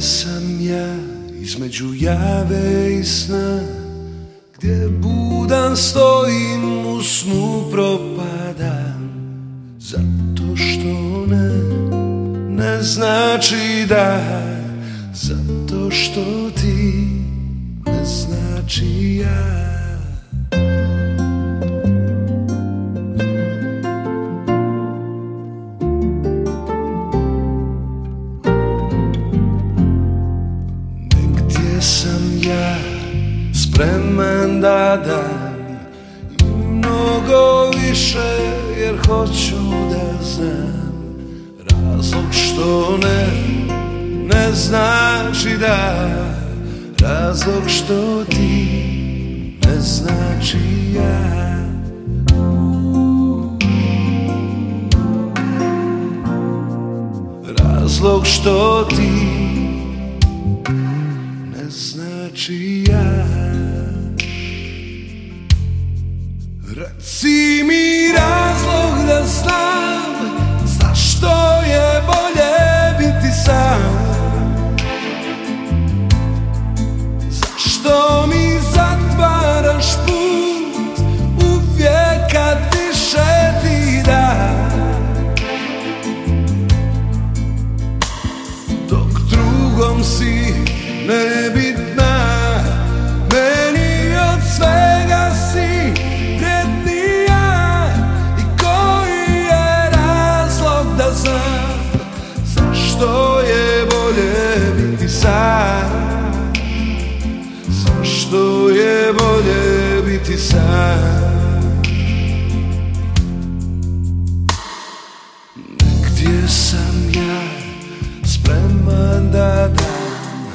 Sam ja između jave i sna Gdje budan stojim u snu propadam. Zato što ne, ne znači da Zato što ti ne znači ja. Spreman da dam mnogo više jer hoću da znam Razlog što ne, ne znači da. Razlog što ti ne znači ja. Razlog što ti ne znači ja Reci mi razlog da znam Zašto je bolje biti sam. Zašto mi zatvaraš put Uvijek kad više ti da Dok drugom si nebitna biti sam Gdje sam ja spreman da dam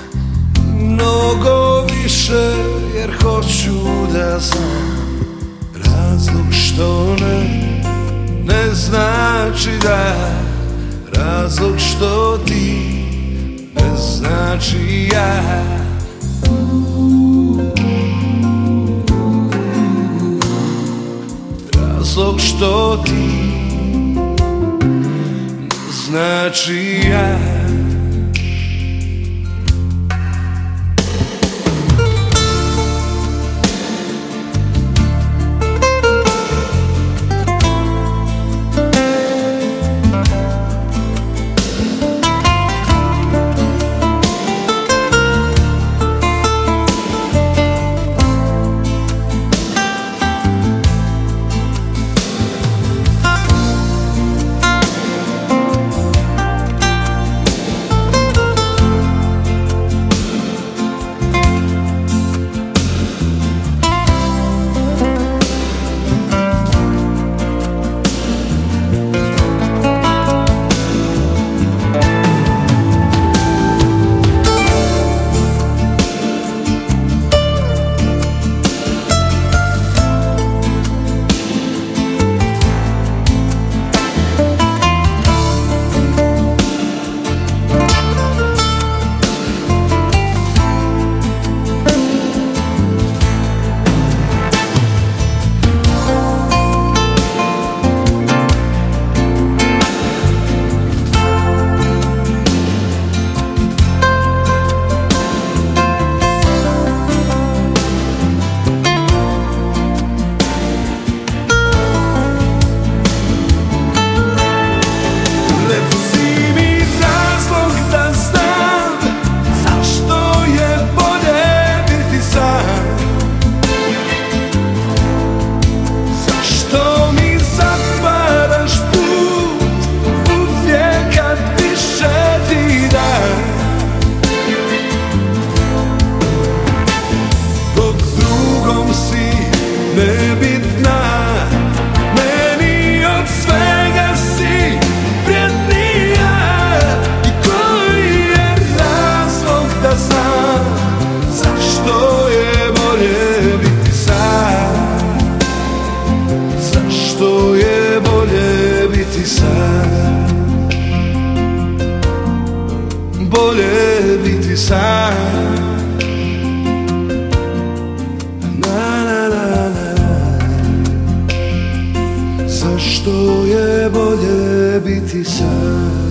Mnogo više jer hoću da znam. Razlog što ne, ne znači da. Razlog što ti ne znači ja Razlog što ti ne znači Bolje biti sam Na, na, na. Zašto je bolje biti sam